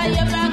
Taiti mpaka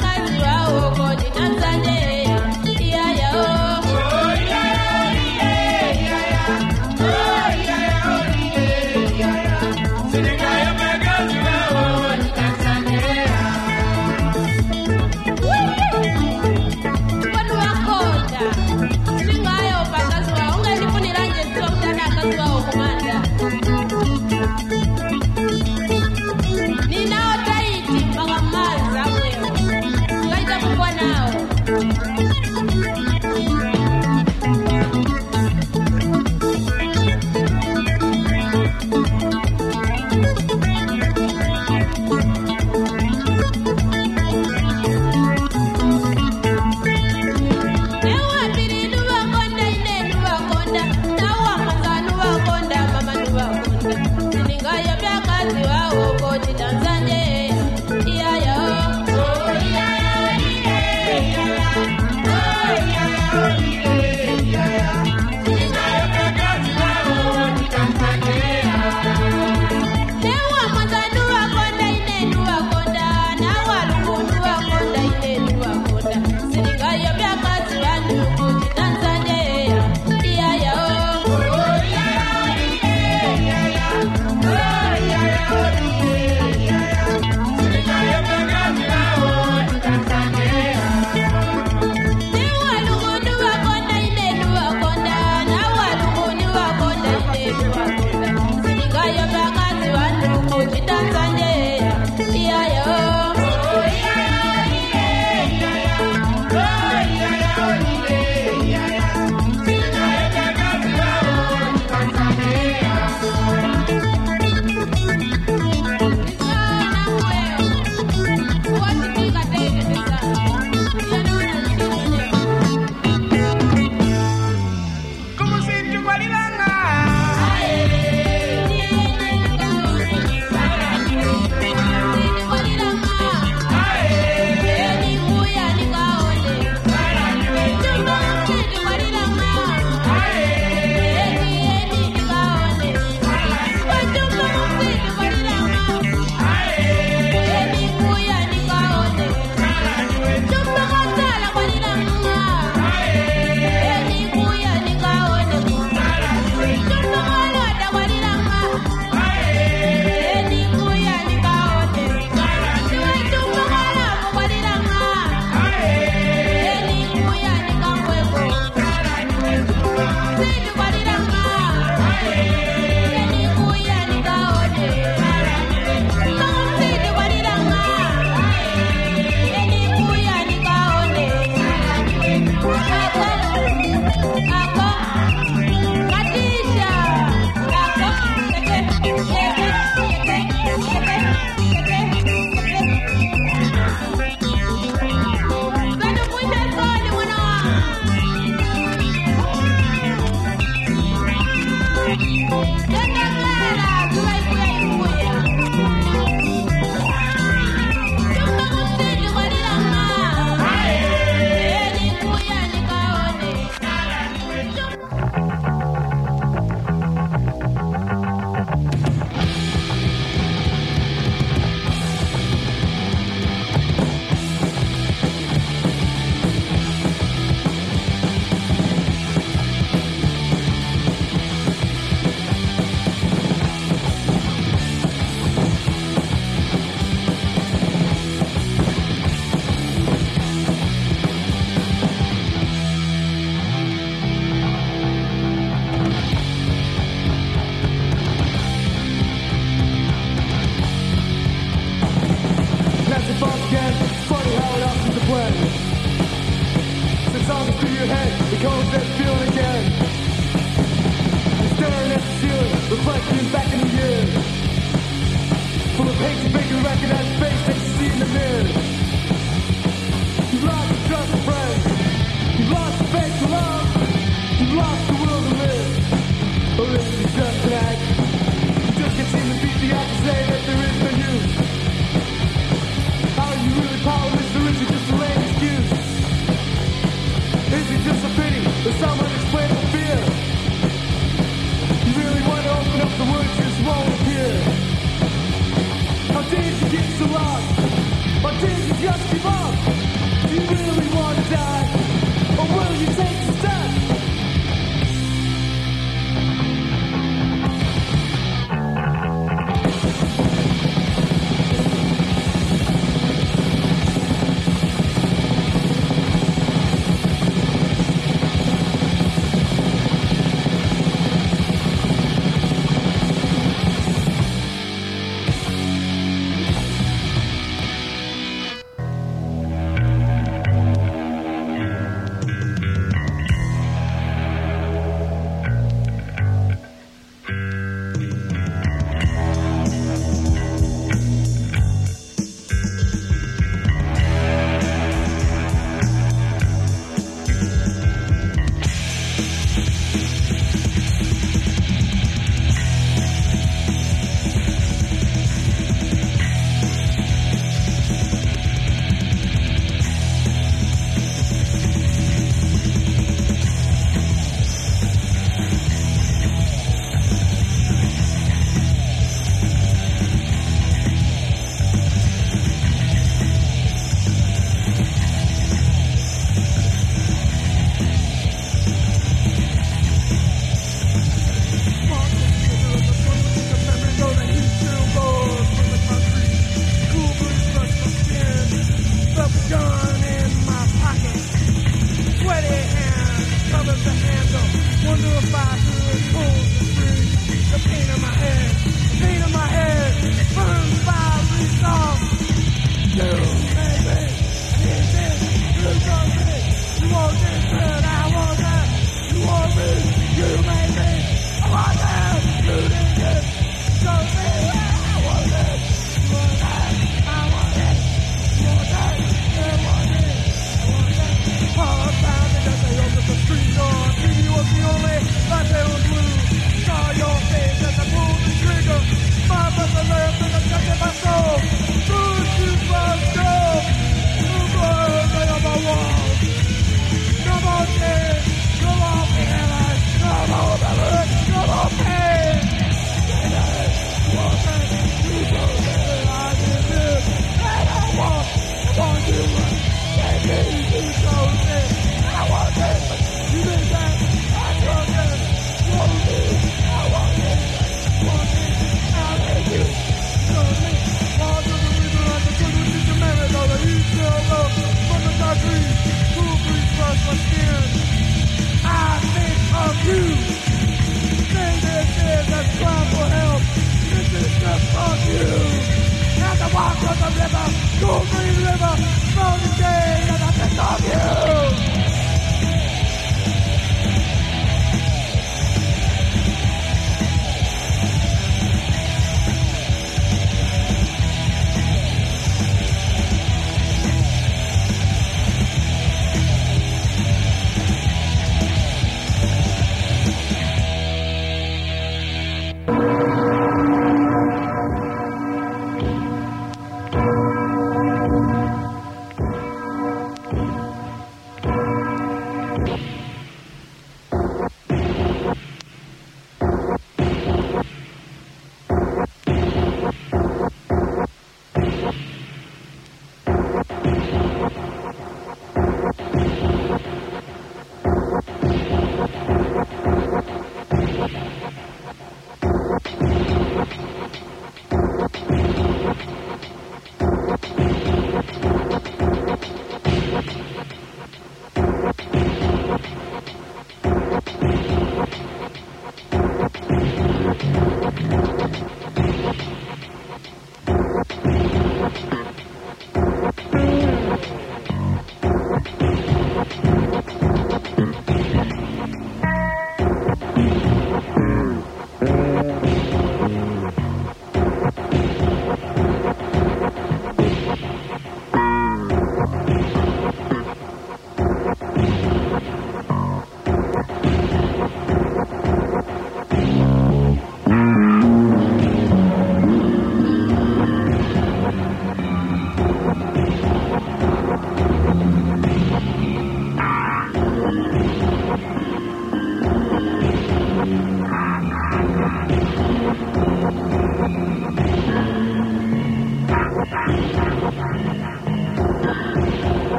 Yeah.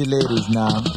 Royalty ladies now.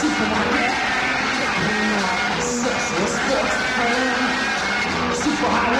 Supermarket. Sexual sports fan. Superhighway fix.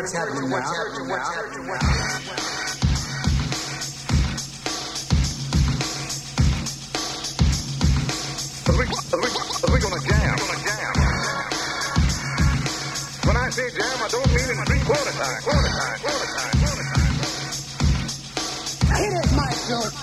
What's happening now. Are we, are we, are we gonna jam? When I say jam, I don't mean in three quarter time. Quarter time. Quarter time. Quarter time. Hit it, Michael.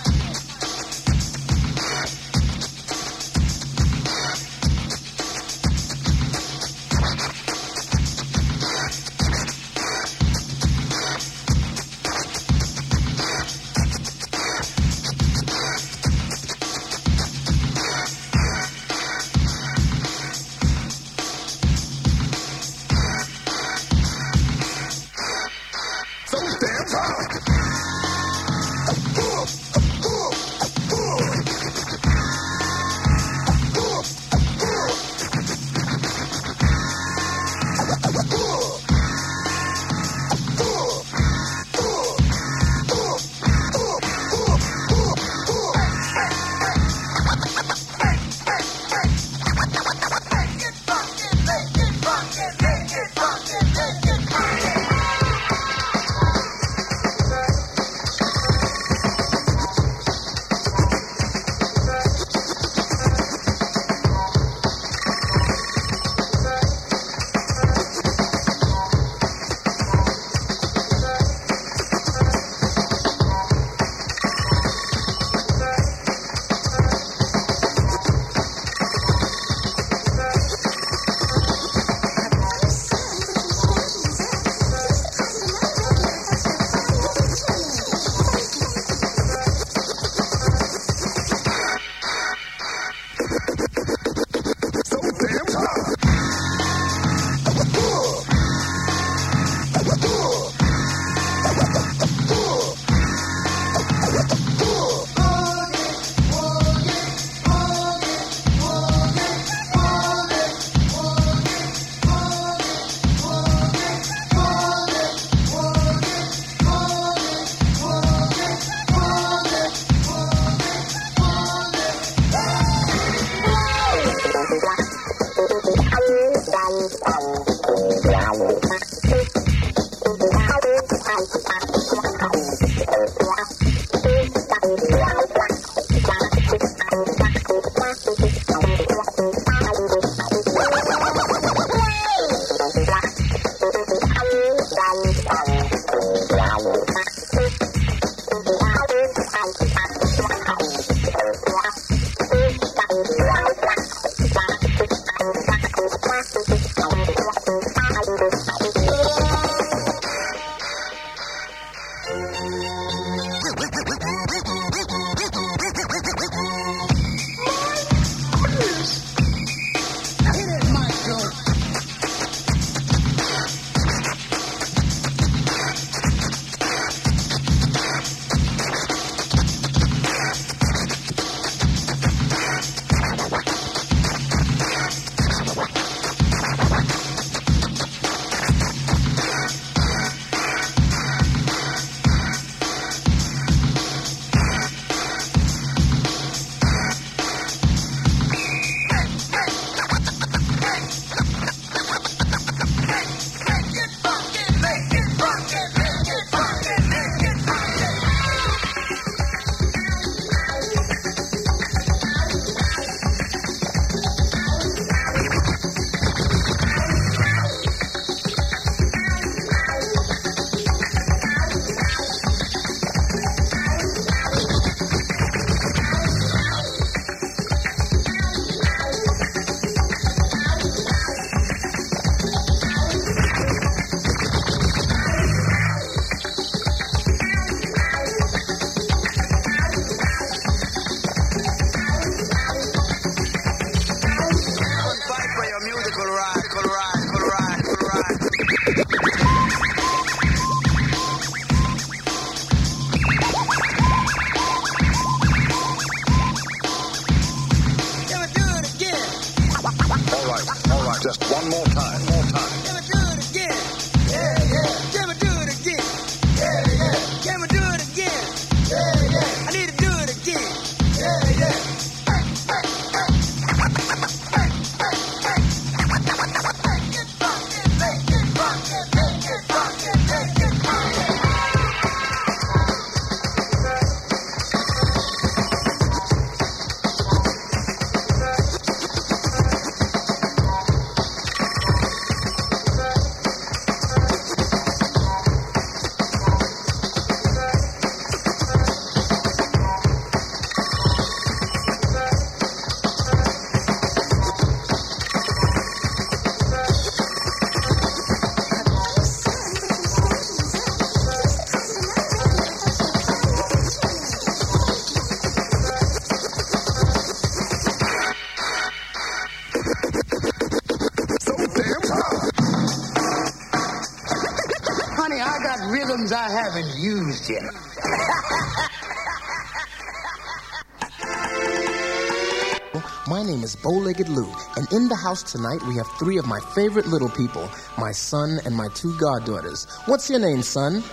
House tonight we have three of my favorite little people, my son and my two goddaughters. What's your name, son?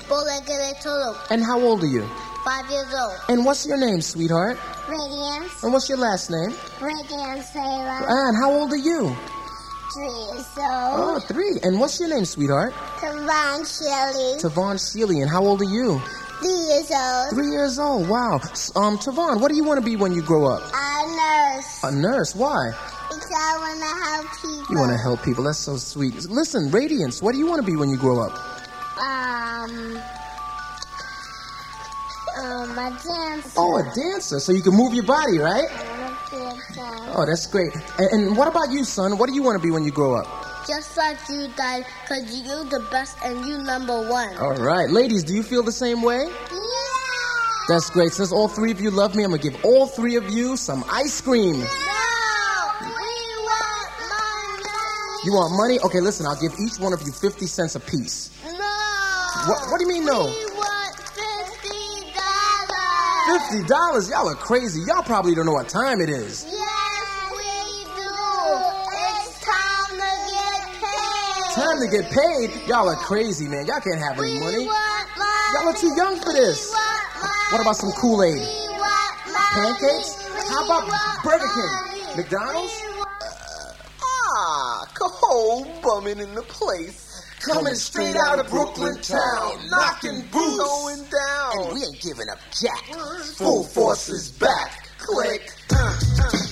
And how old are you? five years old. And what's your name, sweetheart? Radiance, And what's your last name? Radiance Sarah, And how old are you? three years Oh, old. three. And what's your name, sweetheart? Karan Shelley, Tavon Sheely. And how old are you? three years old. Three years old. Wow. Um, Tavon, what do you want to be when you grow up? A nurse, A nurse. Why? I want to help people. You want to help people. That's so sweet. Listen, Radiance, what do you want to be when you grow up? Um, um, a dancer. Oh, a dancer. So you can move your body, right? I want to be a dancer. Oh, that's great. And, and what about you, son? What do you want to be when you grow up? Just like you guys, because you're the best and you number one. All right. Ladies, do you feel the same way? Yeah! That's great. Since all three of you love me, I'm going to give all three of you some ice cream. No! You want money? Okay, listen, I'll give each one of you 50 cents apiece. No! What, what do you mean, no? We want fifty dollars. $50? Y'all are crazy. Y'all probably don't know what time it is. Yes, we do. It's time to get paid. Time to get paid? Y'all are crazy, man. Y'all can't have any We money. money. Y'all are too young for this. What about some Kool-Aid? We want money. Pancakes? How about Burger. King? McDonald's? Cold bumming in the place. Coming straight out of Brooklyn town, knocking boots, going down. And we ain't giving up jack. Full force is back. Click. Uh, uh.